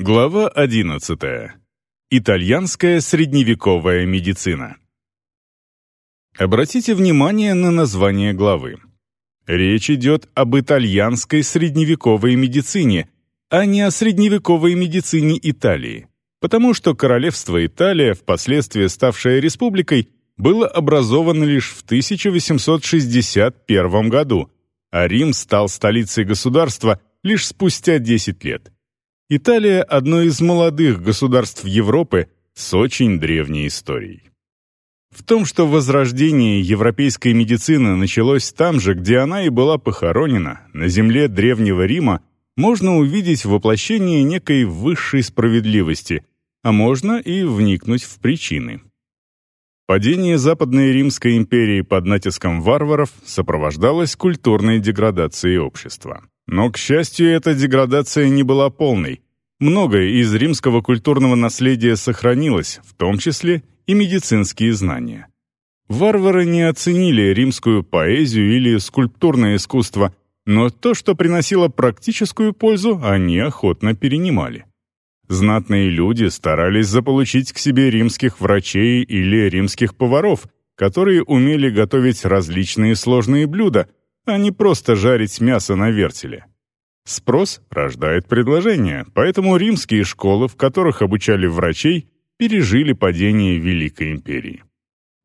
Глава 11. Итальянская средневековая медицина. Обратите внимание на название главы. Речь идет об итальянской средневековой медицине, а не о средневековой медицине Италии, потому что королевство Италия, впоследствии ставшее республикой, было образовано лишь в 1861 году, а Рим стал столицей государства лишь спустя 10 лет. Италия – одно из молодых государств Европы с очень древней историей. В том, что возрождение европейской медицины началось там же, где она и была похоронена, на земле Древнего Рима, можно увидеть воплощение некой высшей справедливости, а можно и вникнуть в причины. Падение Западной Римской империи под натиском варваров сопровождалось культурной деградацией общества. Но, к счастью, эта деградация не была полной. Многое из римского культурного наследия сохранилось, в том числе и медицинские знания. Варвары не оценили римскую поэзию или скульптурное искусство, но то, что приносило практическую пользу, они охотно перенимали. Знатные люди старались заполучить к себе римских врачей или римских поваров, которые умели готовить различные сложные блюда, а не просто жарить мясо на вертеле. Спрос рождает предложение, поэтому римские школы, в которых обучали врачей, пережили падение Великой империи.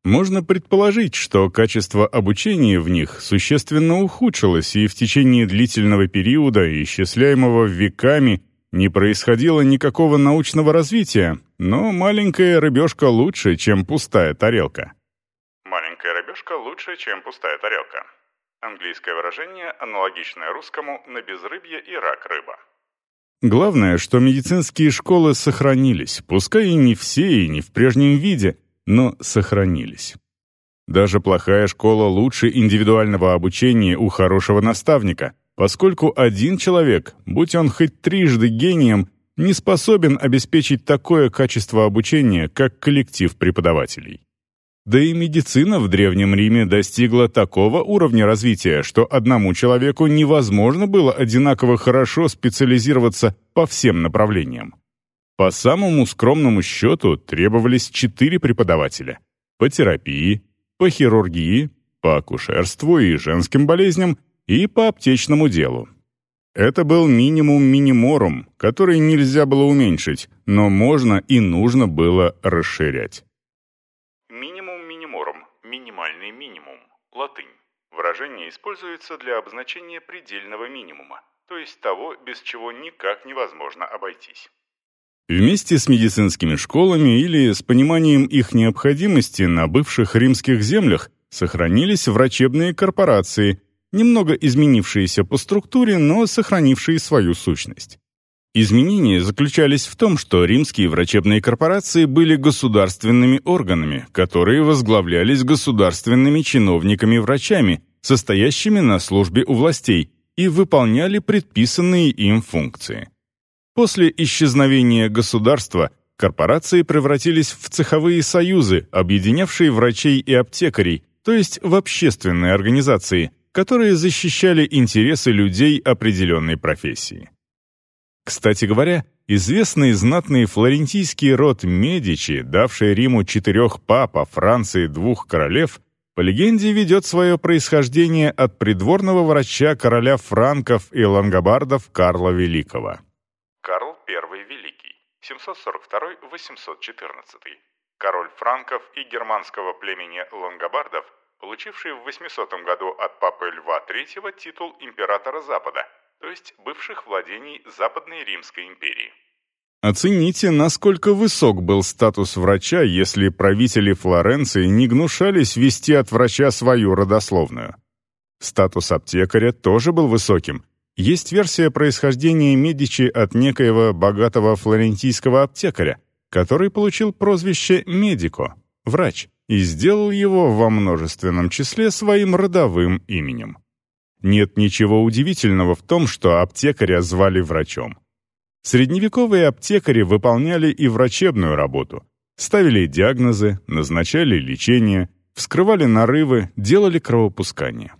Можно предположить, что качество обучения в них существенно ухудшилось, и в течение длительного периода, исчисляемого веками, не происходило никакого научного развития, но маленькая рыбешка лучше, чем пустая тарелка. Маленькая рыбешка лучше, чем пустая тарелка. Английское выражение, аналогичное русскому на безрыбье и рак рыба. Главное, что медицинские школы сохранились, пускай и не все, и не в прежнем виде, но сохранились. Даже плохая школа лучше индивидуального обучения у хорошего наставника, поскольку один человек, будь он хоть трижды гением, не способен обеспечить такое качество обучения, как коллектив преподавателей. Да и медицина в Древнем Риме достигла такого уровня развития, что одному человеку невозможно было одинаково хорошо специализироваться по всем направлениям. По самому скромному счету требовались четыре преподавателя – по терапии, по хирургии, по акушерству и женским болезням и по аптечному делу. Это был минимум миниморум, который нельзя было уменьшить, но можно и нужно было расширять. Минимальный минимум. Латынь. Выражение используется для обозначения предельного минимума, то есть того, без чего никак невозможно обойтись. Вместе с медицинскими школами или с пониманием их необходимости на бывших римских землях сохранились врачебные корпорации, немного изменившиеся по структуре, но сохранившие свою сущность. Изменения заключались в том, что римские врачебные корпорации были государственными органами, которые возглавлялись государственными чиновниками-врачами, состоящими на службе у властей, и выполняли предписанные им функции. После исчезновения государства корпорации превратились в цеховые союзы, объединявшие врачей и аптекарей, то есть в общественные организации, которые защищали интересы людей определенной профессии. Кстати говоря, известный знатный флорентийский род Медичи, давший Риму четырех пап, а Франции двух королев, по легенде ведет свое происхождение от придворного врача короля франков и лангобардов Карла Великого. Карл I Великий, 742-814. Король франков и германского племени лангобардов, получивший в 800 году от папы Льва III титул императора Запада – то есть бывших владений Западной Римской империи. Оцените, насколько высок был статус врача, если правители Флоренции не гнушались вести от врача свою родословную. Статус аптекаря тоже был высоким. Есть версия происхождения Медичи от некоего богатого флорентийского аптекаря, который получил прозвище «медико» — «врач», и сделал его во множественном числе своим родовым именем. Нет ничего удивительного в том, что аптекаря звали врачом. Средневековые аптекари выполняли и врачебную работу. Ставили диагнозы, назначали лечение, вскрывали нарывы, делали кровопускание.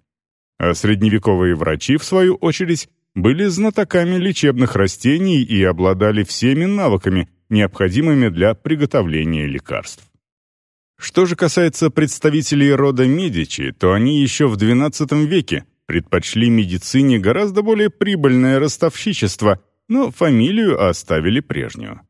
А средневековые врачи, в свою очередь, были знатоками лечебных растений и обладали всеми навыками, необходимыми для приготовления лекарств. Что же касается представителей рода Медичи, то они еще в XII веке предпочли медицине гораздо более прибыльное ростовщичество, но фамилию оставили прежнюю.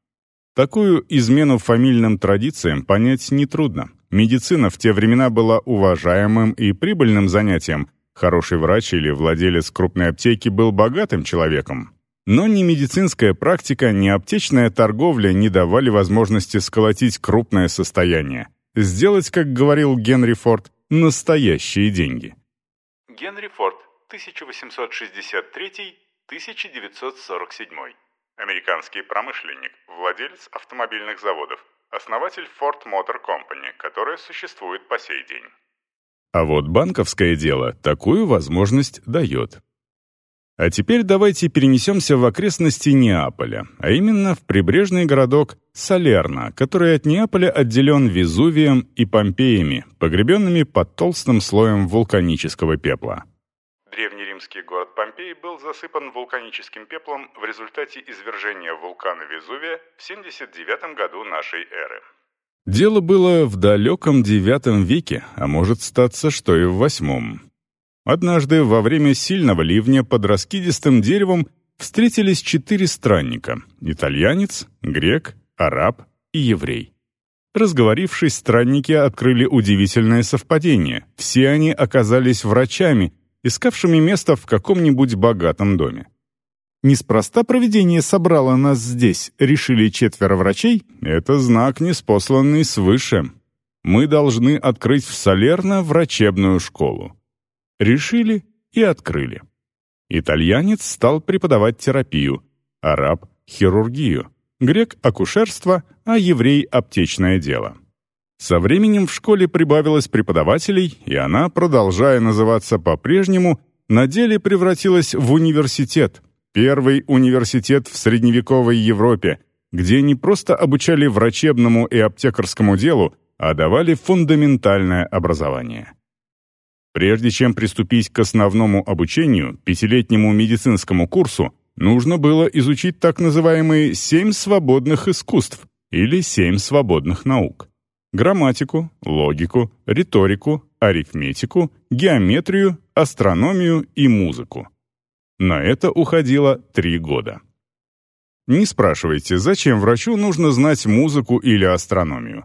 Такую измену фамильным традициям понять нетрудно. Медицина в те времена была уважаемым и прибыльным занятием. Хороший врач или владелец крупной аптеки был богатым человеком. Но ни медицинская практика, ни аптечная торговля не давали возможности сколотить крупное состояние. Сделать, как говорил Генри Форд, настоящие деньги. Генри Форд, 1863-1947. Американский промышленник, владелец автомобильных заводов, основатель Ford Motor Company, которая существует по сей день. А вот банковское дело такую возможность дает. А теперь давайте перенесемся в окрестности Неаполя, а именно в прибрежный городок Салерно, который от Неаполя отделен Везувием и Помпеями, погребенными под толстым слоем вулканического пепла. Древнеримский город Помпей был засыпан вулканическим пеплом в результате извержения вулкана Везувия в 79 году нашей эры. Дело было в далеком IX веке, а может статься, что и в VIII. Однажды во время сильного ливня под раскидистым деревом встретились четыре странника — итальянец, грек, араб и еврей. Разговорившись, странники открыли удивительное совпадение. Все они оказались врачами, искавшими место в каком-нибудь богатом доме. Неспроста провидение собрало нас здесь, решили четверо врачей. Это знак, неспосланный свыше. Мы должны открыть в Салерно врачебную школу. Решили и открыли. Итальянец стал преподавать терапию, араб — хирургию, грек — акушерство, а еврей — аптечное дело. Со временем в школе прибавилось преподавателей, и она, продолжая называться по-прежнему, на деле превратилась в университет, первый университет в средневековой Европе, где не просто обучали врачебному и аптекарскому делу, а давали фундаментальное образование. Прежде чем приступить к основному обучению, пятилетнему медицинскому курсу, нужно было изучить так называемые «семь свободных искусств» или «семь свободных наук». Грамматику, логику, риторику, арифметику, геометрию, астрономию и музыку. На это уходило три года. Не спрашивайте, зачем врачу нужно знать музыку или астрономию.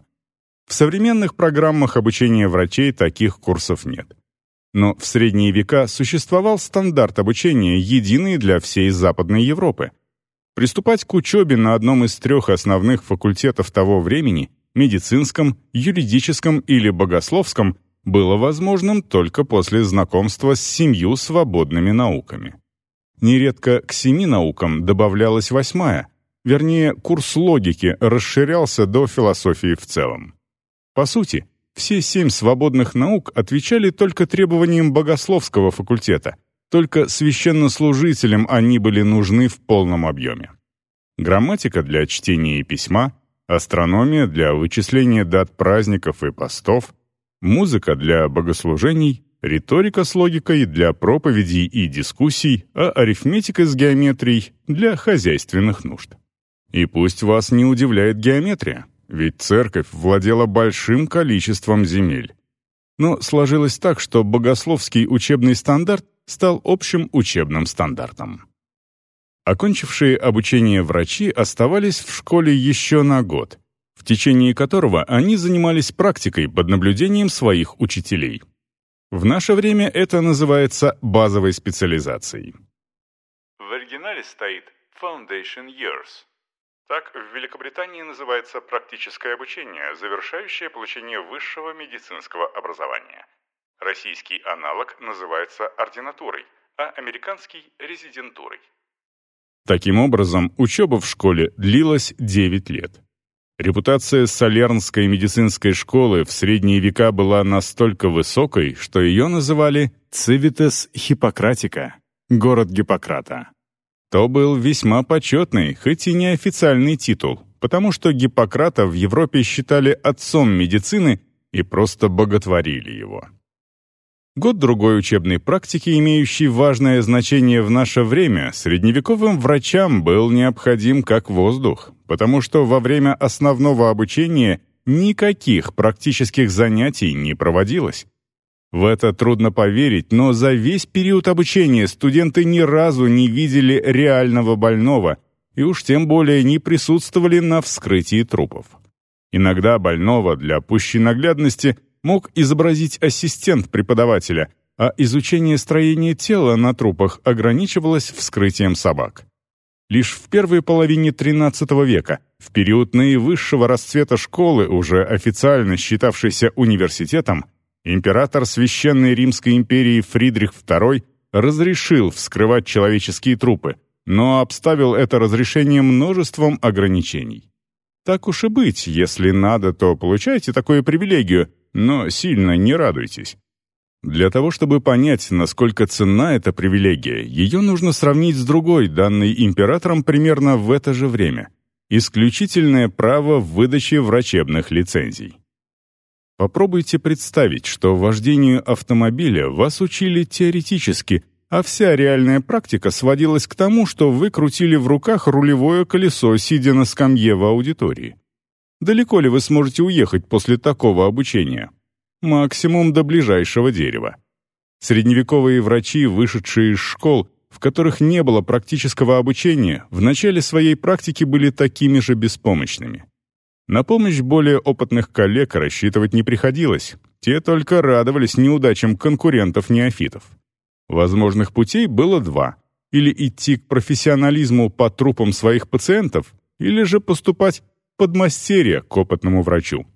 В современных программах обучения врачей таких курсов нет. Но в средние века существовал стандарт обучения, единый для всей Западной Европы. Приступать к учебе на одном из трех основных факультетов того времени – медицинском, юридическом или богословском – было возможным только после знакомства с семью свободными науками. Нередко к семи наукам добавлялась восьмая, вернее, курс логики расширялся до философии в целом. По сути, все семь свободных наук отвечали только требованиям богословского факультета, только священнослужителям они были нужны в полном объеме. Грамматика для чтения и письма, астрономия для вычисления дат праздников и постов, музыка для богослужений, риторика с логикой для проповедей и дискуссий, а арифметика с геометрией для хозяйственных нужд. И пусть вас не удивляет геометрия, ведь церковь владела большим количеством земель. Но сложилось так, что богословский учебный стандарт стал общим учебным стандартом. Окончившие обучение врачи оставались в школе еще на год, в течение которого они занимались практикой под наблюдением своих учителей. В наше время это называется базовой специализацией. В оригинале стоит Foundation Years. Так в Великобритании называется практическое обучение, завершающее получение высшего медицинского образования. Российский аналог называется ординатурой, а американский – резидентурой. Таким образом, учеба в школе длилась 9 лет. Репутация Солернской медицинской школы в средние века была настолько высокой, что ее называли «Цивитес Хиппократика» — город Гиппократа. То был весьма почетный, хоть и неофициальный титул, потому что Гиппократа в Европе считали отцом медицины и просто боготворили его. Год-другой учебной практики, имеющей важное значение в наше время, средневековым врачам был необходим как воздух, потому что во время основного обучения никаких практических занятий не проводилось. В это трудно поверить, но за весь период обучения студенты ни разу не видели реального больного и уж тем более не присутствовали на вскрытии трупов. Иногда больного для пущей наглядности мог изобразить ассистент преподавателя, а изучение строения тела на трупах ограничивалось вскрытием собак. Лишь в первой половине XIII века, в период наивысшего расцвета школы, уже официально считавшейся университетом, император Священной Римской империи Фридрих II разрешил вскрывать человеческие трупы, но обставил это разрешение множеством ограничений. Так уж и быть, если надо, то получайте такую привилегию, но сильно не радуйтесь. Для того, чтобы понять, насколько ценна эта привилегия, ее нужно сравнить с другой, данной императором примерно в это же время — исключительное право в выдаче врачебных лицензий. Попробуйте представить, что вождению автомобиля вас учили теоретически, а вся реальная практика сводилась к тому, что вы крутили в руках рулевое колесо, сидя на скамье в аудитории. Далеко ли вы сможете уехать после такого обучения? Максимум до ближайшего дерева. Средневековые врачи, вышедшие из школ, в которых не было практического обучения, в начале своей практики были такими же беспомощными. На помощь более опытных коллег рассчитывать не приходилось, те только радовались неудачам конкурентов-неофитов. Возможных путей было два — или идти к профессионализму по трупам своих пациентов, или же поступать подмастерья к опытному врачу.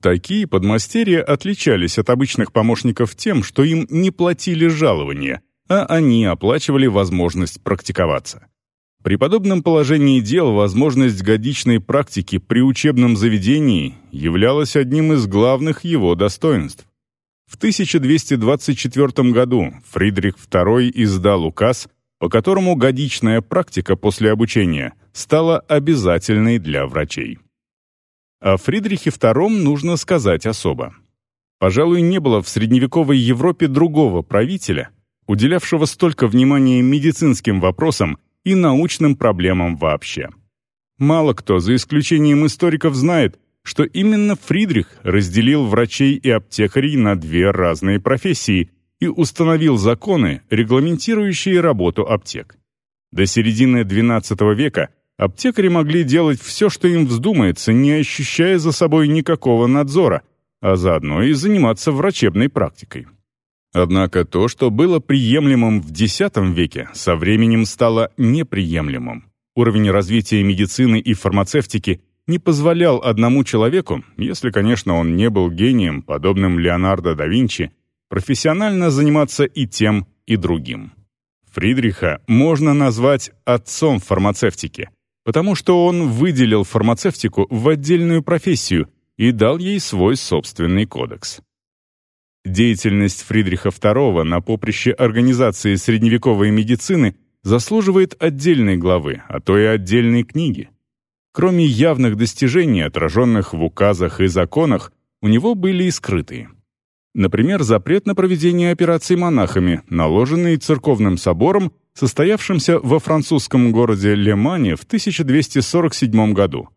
Такие подмастерья отличались от обычных помощников тем, что им не платили жалования, а они оплачивали возможность практиковаться. При подобном положении дел возможность годичной практики при учебном заведении являлась одним из главных его достоинств. В 1224 году Фридрих II издал указ, по которому годичная практика после обучения стала обязательной для врачей. О Фридрихе II нужно сказать особо. Пожалуй, не было в средневековой Европе другого правителя, уделявшего столько внимания медицинским вопросам и научным проблемам вообще. Мало кто, за исключением историков, знает, что именно Фридрих разделил врачей и аптекарей на две разные профессии и установил законы, регламентирующие работу аптек. До середины XII века аптекари могли делать все, что им вздумается, не ощущая за собой никакого надзора, а заодно и заниматься врачебной практикой. Однако то, что было приемлемым в X веке, со временем стало неприемлемым. Уровень развития медицины и фармацевтики не позволял одному человеку, если, конечно, он не был гением, подобным Леонардо да Винчи, профессионально заниматься и тем, и другим. Фридриха можно назвать отцом фармацевтики, потому что он выделил фармацевтику в отдельную профессию и дал ей свой собственный кодекс. Деятельность Фридриха II на поприще организации средневековой медицины заслуживает отдельной главы, а то и отдельной книги. Кроме явных достижений, отраженных в указах и законах, у него были и скрытые. Например, запрет на проведение операций монахами, наложенный церковным собором, состоявшимся во французском городе Лемане в 1247 году.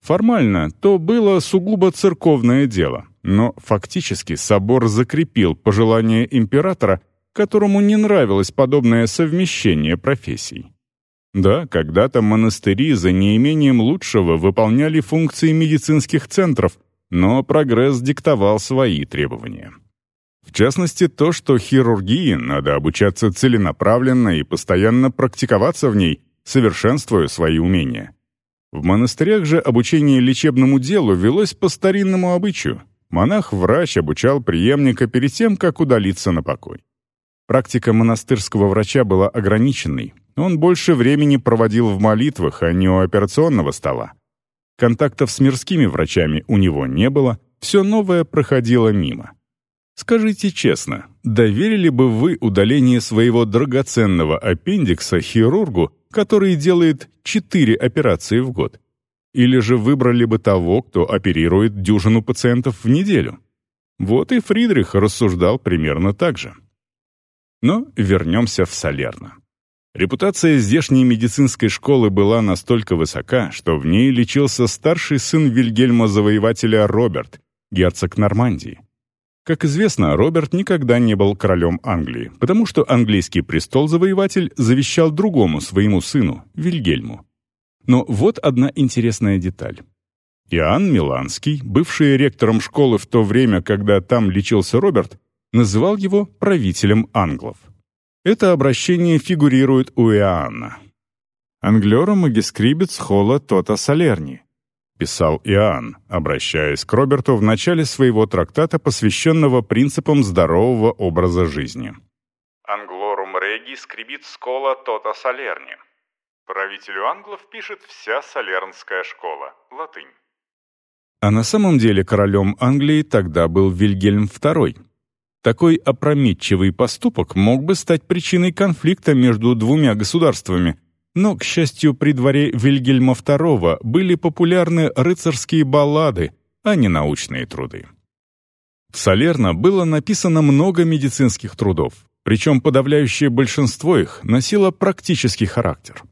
Формально то было сугубо церковное дело, но фактически собор закрепил пожелание императора, которому не нравилось подобное совмещение профессий. Да, когда-то монастыри за неимением лучшего выполняли функции медицинских центров, но прогресс диктовал свои требования. В частности, то, что хирургии надо обучаться целенаправленно и постоянно практиковаться в ней, совершенствуя свои умения. В монастырях же обучение лечебному делу велось по старинному обычаю. Монах-врач обучал преемника перед тем, как удалиться на покой. Практика монастырского врача была ограниченной. Он больше времени проводил в молитвах, а не у операционного стола. Контактов с мирскими врачами у него не было, все новое проходило мимо. Скажите честно, доверили бы вы удаление своего драгоценного аппендикса хирургу, который делает 4 операции в год? Или же выбрали бы того, кто оперирует дюжину пациентов в неделю? Вот и Фридрих рассуждал примерно так же. Но вернемся в Салерно. Репутация здешней медицинской школы была настолько высока, что в ней лечился старший сын Вильгельма-завоевателя Роберт, герцог Нормандии. Как известно, Роберт никогда не был королем Англии, потому что английский престол-завоеватель завещал другому своему сыну, Вильгельму. Но вот одна интересная деталь. Иоанн Миланский, бывший ректором школы в то время, когда там лечился Роберт, называл его правителем англов. Это обращение фигурирует у Иоанна. «Англером магискрибец хола тота салерни», писал Иоанн, обращаясь к Роберту в начале своего трактата, посвященного принципам здорового образа жизни. «Англорум реги скрибит скола тота салерни». Правителю англов пишет вся салернская школа, латынь. А на самом деле королем Англии тогда был Вильгельм II. Такой опрометчивый поступок мог бы стать причиной конфликта между двумя государствами – но, к счастью, при дворе Вильгельма II были популярны рыцарские баллады, а не научные труды. В Салерно было написано много медицинских трудов, причем подавляющее большинство их носило практический характер.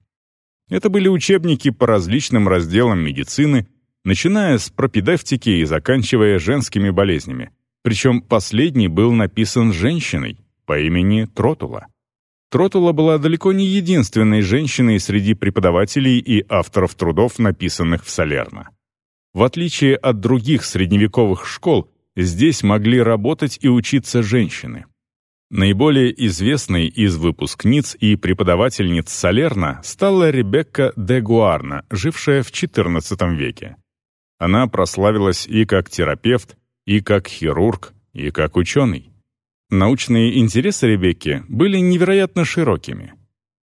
Это были учебники по различным разделам медицины, начиная с пропедевтики и заканчивая женскими болезнями. Причем последний был написан женщиной по имени Тротула. Тротула была далеко не единственной женщиной среди преподавателей и авторов трудов, написанных в Салерно. В отличие от других средневековых школ, здесь могли работать и учиться женщины. Наиболее известной из выпускниц и преподавательниц Салерна стала Ребекка де Гуарна, жившая в XIV веке. Она прославилась и как терапевт, и как хирург, и как ученый. Научные интересы Ребекки были невероятно широкими.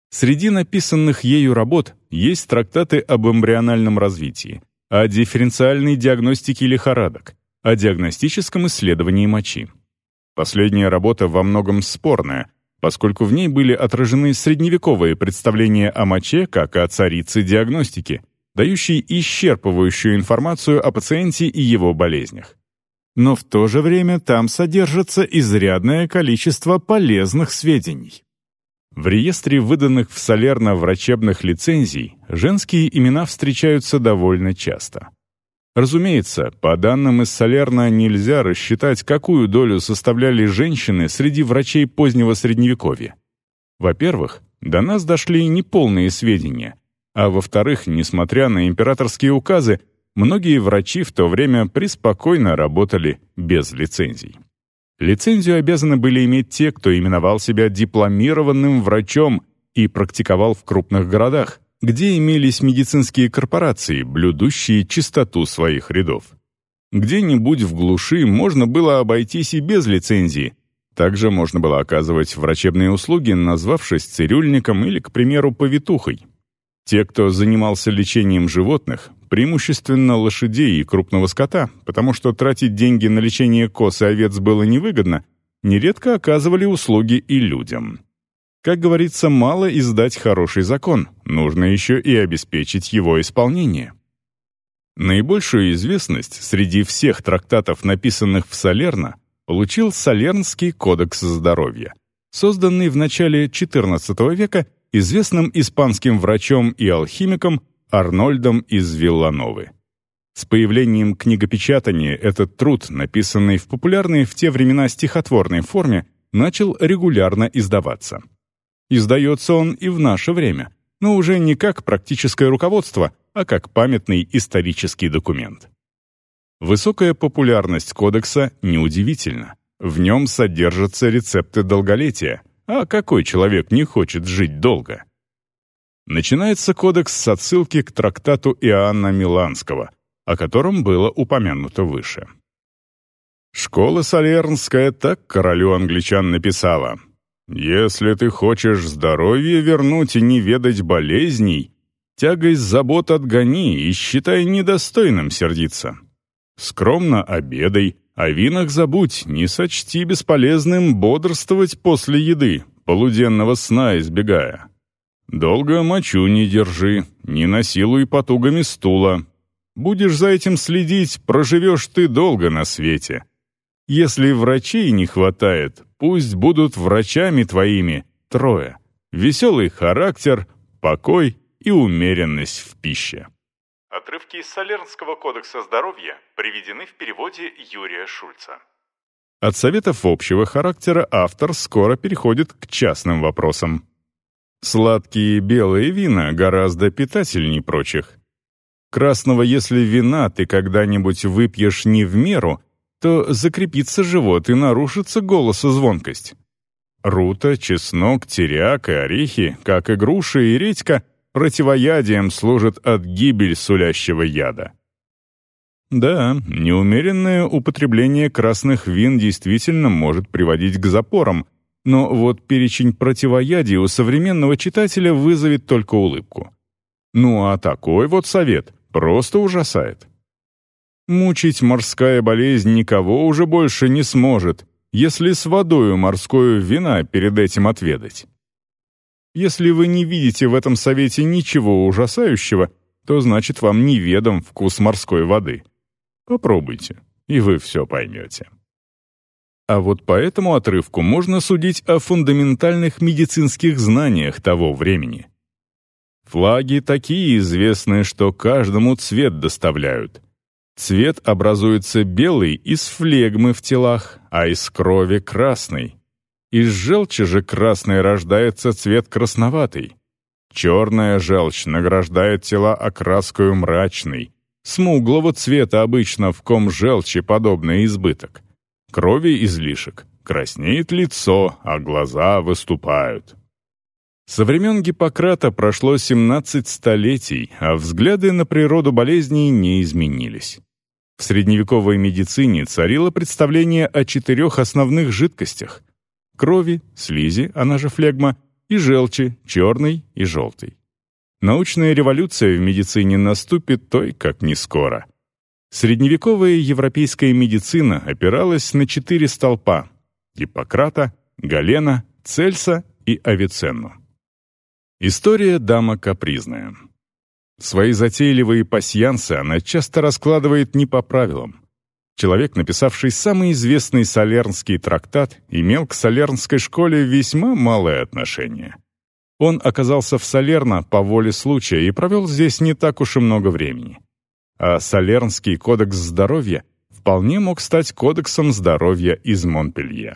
Среди написанных ею работ есть трактаты об эмбриональном развитии, о дифференциальной диагностике лихорадок, о диагностическом исследовании мочи. Последняя работа во многом спорная, поскольку в ней были отражены средневековые представления о моче как о царице диагностики, дающей исчерпывающую информацию о пациенте и его болезнях но в то же время там содержится изрядное количество полезных сведений. В реестре выданных в Салерно врачебных лицензий женские имена встречаются довольно часто. Разумеется, по данным из Салерна нельзя рассчитать, какую долю составляли женщины среди врачей позднего Средневековья. Во-первых, до нас дошли неполные сведения, а во-вторых, несмотря на императорские указы, многие врачи в то время преспокойно работали без лицензий. Лицензию обязаны были иметь те, кто именовал себя дипломированным врачом и практиковал в крупных городах, где имелись медицинские корпорации, блюдущие чистоту своих рядов. Где-нибудь в глуши можно было обойтись и без лицензии. Также можно было оказывать врачебные услуги, назвавшись цирюльником или, к примеру, повитухой. Те, кто занимался лечением животных, преимущественно лошадей и крупного скота, потому что тратить деньги на лечение коз и овец было невыгодно, нередко оказывали услуги и людям. Как говорится, мало издать хороший закон, нужно еще и обеспечить его исполнение. Наибольшую известность среди всех трактатов, написанных в Салерно, получил Салернский кодекс здоровья, созданный в начале XIV века известным испанским врачом и алхимиком Арнольдом из Виллановы. С появлением книгопечатания этот труд, написанный в популярной в те времена стихотворной форме, начал регулярно издаваться. Издается он и в наше время, но уже не как практическое руководство, а как памятный исторический документ. Высокая популярность кодекса неудивительна. В нем содержатся рецепты долголетия – а какой человек не хочет жить долго? Начинается кодекс с отсылки к трактату Иоанна Миланского, о котором было упомянуто выше. Школа Солернская так королю англичан написала. «Если ты хочешь здоровье вернуть и не ведать болезней, тягость забот отгони и считай недостойным сердиться. Скромно обедай, о винах забудь, не сочти бесполезным бодрствовать после еды, полуденного сна избегая. Долго мочу не держи, не насилуй потугами стула. Будешь за этим следить, проживешь ты долго на свете. Если врачей не хватает, пусть будут врачами твоими трое. Веселый характер, покой и умеренность в пище. Отрывки из Солернского кодекса здоровья приведены в переводе Юрия Шульца. От советов общего характера автор скоро переходит к частным вопросам. Сладкие белые вина гораздо питательней прочих. Красного, если вина ты когда-нибудь выпьешь не в меру, то закрепится живот и нарушится голос и звонкость. Рута, чеснок, теряк и орехи, как и груши и редька, противоядием служат от гибель сулящего яда. Да, неумеренное употребление красных вин действительно может приводить к запорам, но вот перечень противоядий у современного читателя вызовет только улыбку. Ну а такой вот совет просто ужасает. Мучить морская болезнь никого уже больше не сможет, если с водою морскую вина перед этим отведать. Если вы не видите в этом совете ничего ужасающего, то значит вам неведом вкус морской воды. Попробуйте, и вы все поймете. А вот по этому отрывку можно судить о фундаментальных медицинских знаниях того времени. Флаги такие известные, что каждому цвет доставляют. Цвет образуется белый из флегмы в телах, а из крови — красный. Из желчи же красной рождается цвет красноватый. Черная желчь награждает тела окраскою мрачной, Смуглого цвета обычно в ком желчи подобный избыток. Крови излишек. Краснеет лицо, а глаза выступают. Со времен Гиппократа прошло 17 столетий, а взгляды на природу болезней не изменились. В средневековой медицине царило представление о четырех основных жидкостях – крови, слизи, она же флегма, и желчи, черной и желтой. Научная революция в медицине наступит той, как не скоро. Средневековая европейская медицина опиралась на четыре столпа – Гиппократа, Галена, Цельса и Авиценну. История дама капризная. Свои затейливые пасьянсы она часто раскладывает не по правилам. Человек, написавший самый известный солернский трактат, имел к солернской школе весьма малое отношение. Он оказался в Салерно по воле случая и провел здесь не так уж и много времени. А Салернский кодекс здоровья вполне мог стать кодексом здоровья из Монпелье.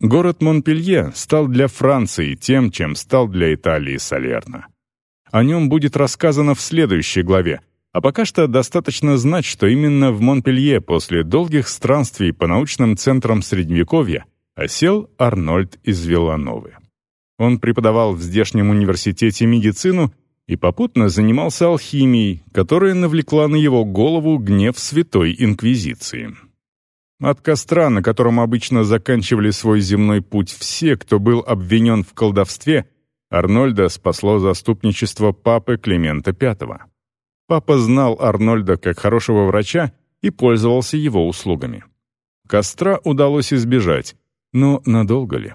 Город Монпелье стал для Франции тем, чем стал для Италии Салерно. О нем будет рассказано в следующей главе, а пока что достаточно знать, что именно в Монпелье после долгих странствий по научным центрам Средневековья осел Арнольд из Вилановы. Он преподавал в здешнем университете медицину и попутно занимался алхимией, которая навлекла на его голову гнев Святой Инквизиции. От костра, на котором обычно заканчивали свой земной путь все, кто был обвинен в колдовстве, Арнольда спасло заступничество папы Климента V. Папа знал Арнольда как хорошего врача и пользовался его услугами. Костра удалось избежать, но надолго ли?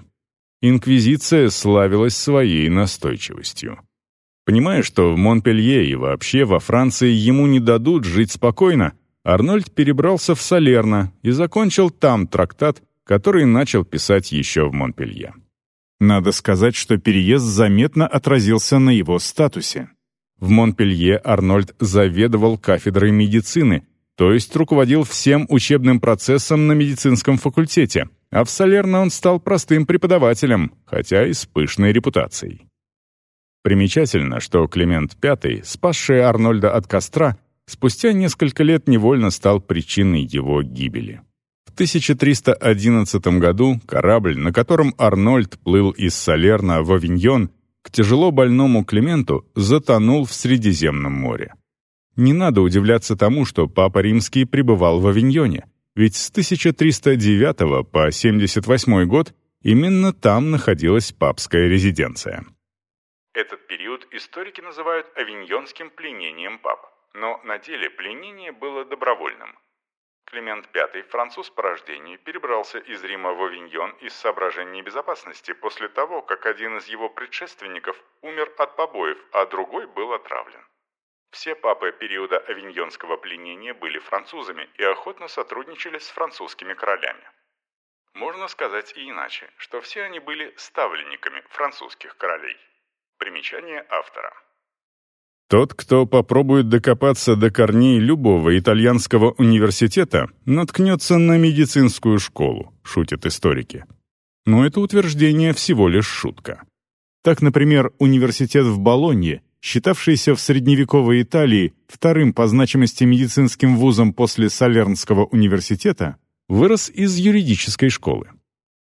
Инквизиция славилась своей настойчивостью. Понимая, что в Монпелье и вообще во Франции ему не дадут жить спокойно, Арнольд перебрался в Салерно и закончил там трактат, который начал писать еще в Монпелье. Надо сказать, что переезд заметно отразился на его статусе. В Монпелье Арнольд заведовал кафедрой медицины, то есть руководил всем учебным процессом на медицинском факультете, а в Салерно он стал простым преподавателем, хотя и с пышной репутацией. Примечательно, что Климент V, спасший Арнольда от костра, спустя несколько лет невольно стал причиной его гибели. В 1311 году корабль, на котором Арнольд плыл из Салерна в Авиньон, к тяжело больному Клименту затонул в Средиземном море. Не надо удивляться тому, что Папа Римский пребывал в Авиньоне, ведь с 1309 по 78 год именно там находилась папская резиденция. Этот период историки называют авиньонским пленением пап, но на деле пленение было добровольным. Климент V, француз по рождению, перебрался из Рима в Авиньон из соображений безопасности после того, как один из его предшественников умер от побоев, а другой был отравлен. Все папы периода авиньонского пленения были французами и охотно сотрудничали с французскими королями. Можно сказать и иначе, что все они были ставленниками французских королей. Примечание автора. Тот, кто попробует докопаться до корней любого итальянского университета, наткнется на медицинскую школу, шутят историки. Но это утверждение всего лишь шутка. Так, например, университет в Болонье, считавшийся в средневековой Италии вторым по значимости медицинским вузом после Салернского университета, вырос из юридической школы.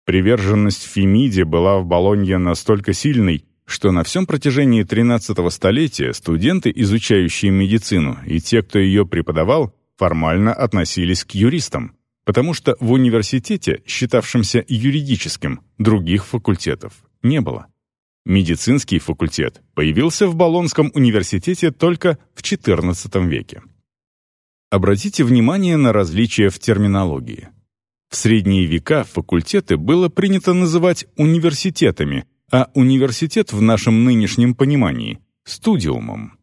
Приверженность Фемиде была в Болонье настолько сильной, что на всем протяжении 13 столетия студенты, изучающие медицину, и те, кто ее преподавал, формально относились к юристам, потому что в университете, считавшемся юридическим, других факультетов не было. Медицинский факультет появился в Болонском университете только в XIV веке. Обратите внимание на различия в терминологии. В средние века факультеты было принято называть университетами – а университет в нашем нынешнем понимании — студиумом.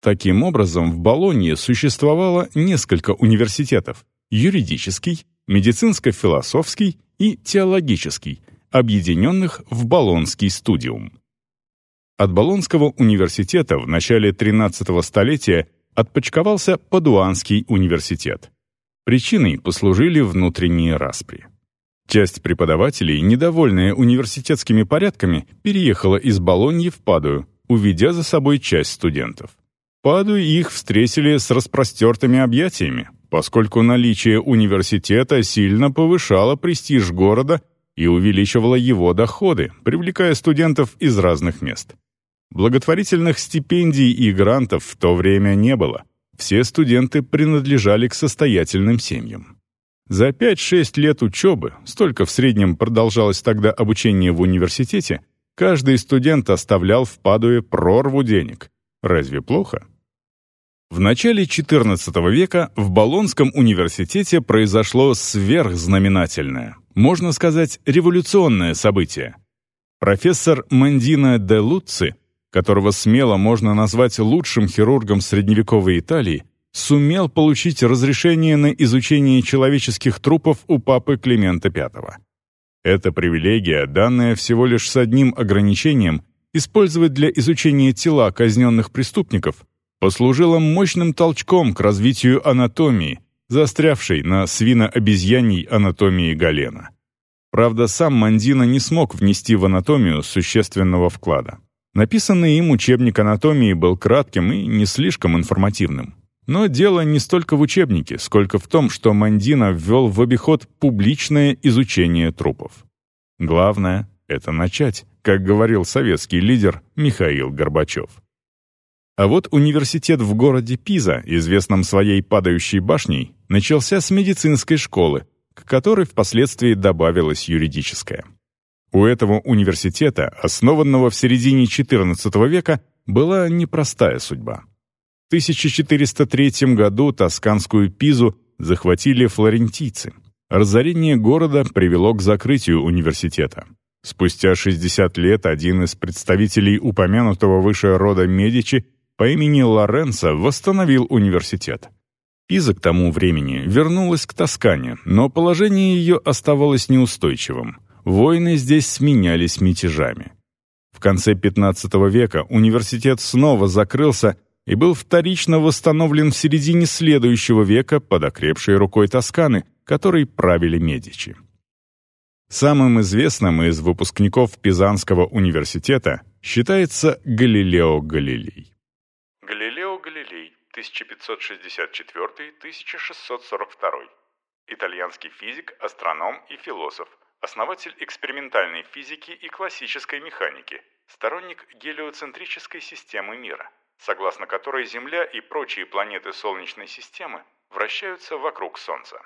Таким образом, в Болонье существовало несколько университетов — юридический, медицинско-философский и теологический, объединенных в Болонский студиум. От Болонского университета в начале XIII столетия отпочковался Падуанский университет. Причиной послужили внутренние распри. Часть преподавателей, недовольная университетскими порядками, переехала из Болоньи в Падую, уведя за собой часть студентов. Падую их встретили с распростертыми объятиями, поскольку наличие университета сильно повышало престиж города и увеличивало его доходы, привлекая студентов из разных мест. Благотворительных стипендий и грантов в то время не было. Все студенты принадлежали к состоятельным семьям. За 5-6 лет учебы, столько в среднем продолжалось тогда обучение в университете, каждый студент оставлял в Падуе прорву денег. Разве плохо? В начале XIV века в Болонском университете произошло сверхзнаменательное, можно сказать, революционное событие. Профессор Мандина де Луци, которого смело можно назвать лучшим хирургом средневековой Италии, сумел получить разрешение на изучение человеческих трупов у папы Климента V. Эта привилегия, данная всего лишь с одним ограничением, использовать для изучения тела казненных преступников, послужила мощным толчком к развитию анатомии, застрявшей на свино-обезьяньей анатомии Галена. Правда, сам Мандина не смог внести в анатомию существенного вклада. Написанный им учебник анатомии был кратким и не слишком информативным. Но дело не столько в учебнике, сколько в том, что Мандина ввел в обиход публичное изучение трупов. Главное — это начать, как говорил советский лидер Михаил Горбачев. А вот университет в городе Пиза, известном своей падающей башней, начался с медицинской школы, к которой впоследствии добавилась юридическая. У этого университета, основанного в середине XIV века, была непростая судьба. 1403 году тосканскую Пизу захватили флорентийцы. Разорение города привело к закрытию университета. Спустя 60 лет один из представителей упомянутого выше рода Медичи по имени Лоренцо восстановил университет. Пиза к тому времени вернулась к Тоскане, но положение ее оставалось неустойчивым. Войны здесь сменялись мятежами. В конце XV века университет снова закрылся, и был вторично восстановлен в середине следующего века под окрепшей рукой Тосканы, которой правили Медичи. Самым известным из выпускников Пизанского университета считается Галилео Галилей. Галилео Галилей, 1564-1642. Итальянский физик, астроном и философ, основатель экспериментальной физики и классической механики, сторонник гелиоцентрической системы мира – согласно которой Земля и прочие планеты Солнечной системы вращаются вокруг Солнца.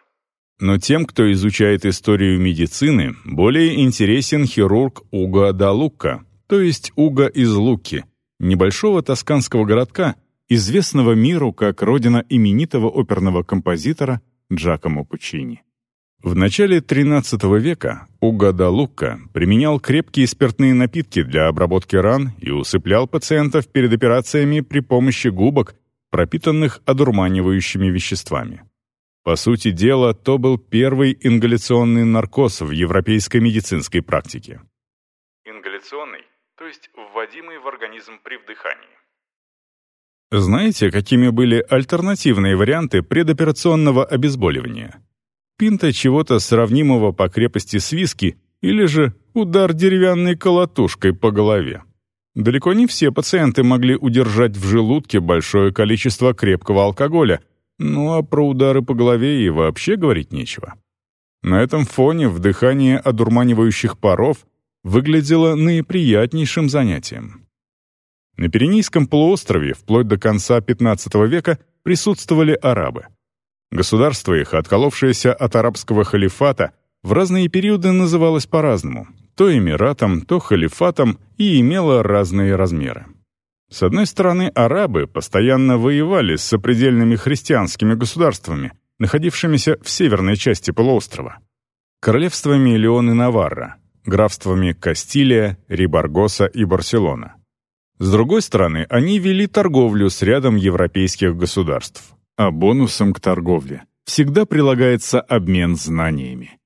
Но тем, кто изучает историю медицины, более интересен хирург Уго да Лука, то есть Уго из Луки, небольшого тосканского городка, известного миру как родина именитого оперного композитора Джакомо Пучини. В начале XIII века Угадалукка применял крепкие спиртные напитки для обработки ран и усыплял пациентов перед операциями при помощи губок, пропитанных одурманивающими веществами. По сути дела, то был первый ингаляционный наркоз в европейской медицинской практике. Ингаляционный, то есть вводимый в организм при вдыхании. Знаете, какими были альтернативные варианты предоперационного обезболивания? Пинта чего-то сравнимого по крепости с виски или же удар деревянной колотушкой по голове. Далеко не все пациенты могли удержать в желудке большое количество крепкого алкоголя, ну а про удары по голове и вообще говорить нечего. На этом фоне вдыхание одурманивающих паров выглядело наиприятнейшим занятием. На Пиренейском полуострове вплоть до конца XV века присутствовали арабы. Государство их, отколовшееся от арабского халифата, в разные периоды называлось по-разному, то эмиратом, то халифатом и имело разные размеры. С одной стороны, арабы постоянно воевали с сопредельными христианскими государствами, находившимися в северной части полуострова. Королевствами Леон и Наварра, графствами Кастилия, Рибаргоса и Барселона. С другой стороны, они вели торговлю с рядом европейских государств. А бонусом к торговле всегда прилагается обмен знаниями.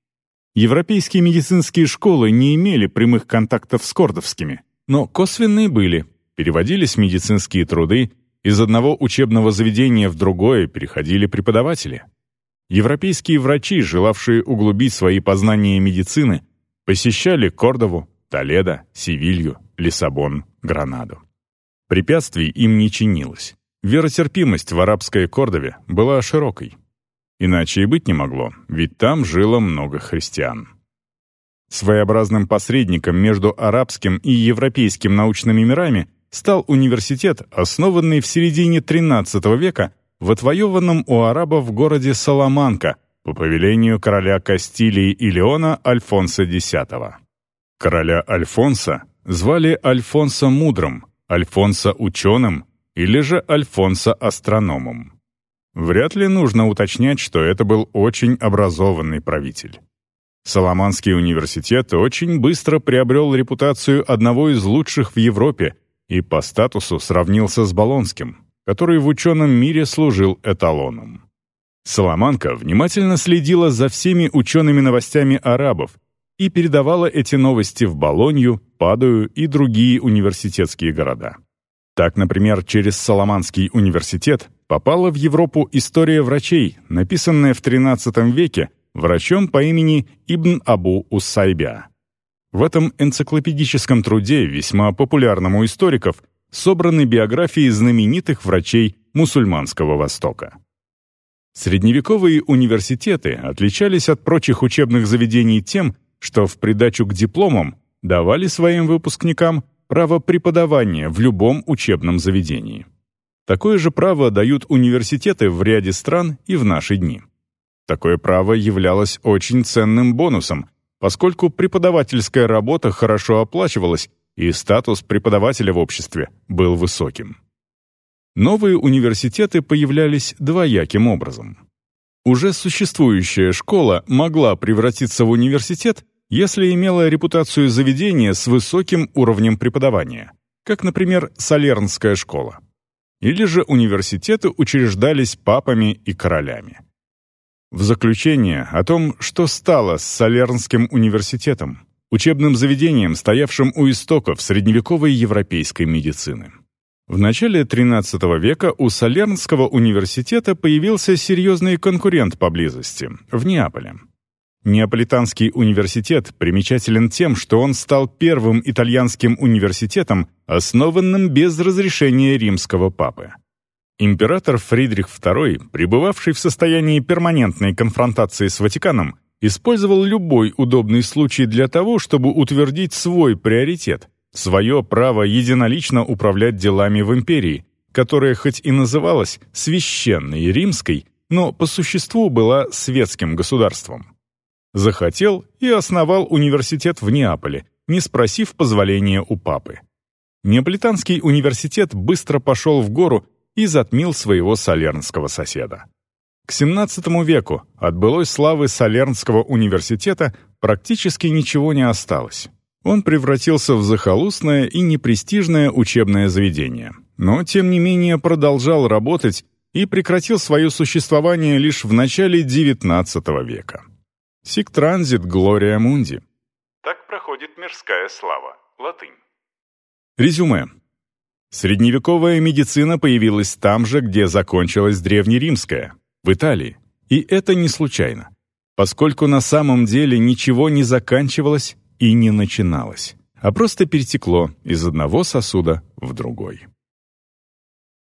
Европейские медицинские школы не имели прямых контактов с кордовскими, но косвенные были. Переводились медицинские труды, из одного учебного заведения в другое переходили преподаватели. Европейские врачи, желавшие углубить свои познания медицины, посещали Кордову, Толедо, Севилью, Лиссабон, Гранаду. Препятствий им не чинилось. Веротерпимость в арабской Кордове была широкой. Иначе и быть не могло, ведь там жило много христиан. Своеобразным посредником между арабским и европейским научными мирами стал университет, основанный в середине XIII века в отвоеванном у арабов городе Саламанка по повелению короля Кастилии и Леона Альфонса X. Короля Альфонса звали Альфонсо Мудрым, Альфонсо Ученым или же Альфонсо Астрономом. Вряд ли нужно уточнять, что это был очень образованный правитель. Соломанский университет очень быстро приобрел репутацию одного из лучших в Европе и по статусу сравнился с Болонским, который в ученом мире служил эталоном. Соломанка внимательно следила за всеми учеными новостями арабов и передавала эти новости в Болонью, Падую и другие университетские города. Так, например, через Соломанский университет попала в Европу история врачей, написанная в XIII веке врачом по имени Ибн Абу Уссайбя. В этом энциклопедическом труде, весьма популярном у историков, собраны биографии знаменитых врачей мусульманского Востока. Средневековые университеты отличались от прочих учебных заведений тем, что в придачу к дипломам давали своим выпускникам право преподавания в любом учебном заведении. Такое же право дают университеты в ряде стран и в наши дни. Такое право являлось очень ценным бонусом, поскольку преподавательская работа хорошо оплачивалась и статус преподавателя в обществе был высоким. Новые университеты появлялись двояким образом. Уже существующая школа могла превратиться в университет, если имела репутацию заведения с высоким уровнем преподавания, как, например, Солернская школа. Или же университеты учреждались папами и королями. В заключение о том, что стало с Солернским университетом, учебным заведением, стоявшим у истоков средневековой европейской медицины. В начале XIII века у Солернского университета появился серьезный конкурент поблизости, в Неаполе. Неаполитанский университет примечателен тем, что он стал первым итальянским университетом, основанным без разрешения римского папы. Император Фридрих II, пребывавший в состоянии перманентной конфронтации с Ватиканом, использовал любой удобный случай для того, чтобы утвердить свой приоритет, свое право единолично управлять делами в империи, которая хоть и называлась «священной римской», но по существу была светским государством. Захотел и основал университет в Неаполе, не спросив позволения у папы. Неаполитанский университет быстро пошел в гору и затмил своего солернского соседа. К XVII веку от былой славы Солернского университета практически ничего не осталось. Он превратился в захолустное и непрестижное учебное заведение, но тем не менее продолжал работать и прекратил свое существование лишь в начале XIX века. Сик транзит Глория Мунди. Так проходит мирская слава. Латынь. Резюме. Средневековая медицина появилась там же, где закончилась древнеримская, в Италии. И это не случайно, поскольку на самом деле ничего не заканчивалось и не начиналось, а просто перетекло из одного сосуда в другой.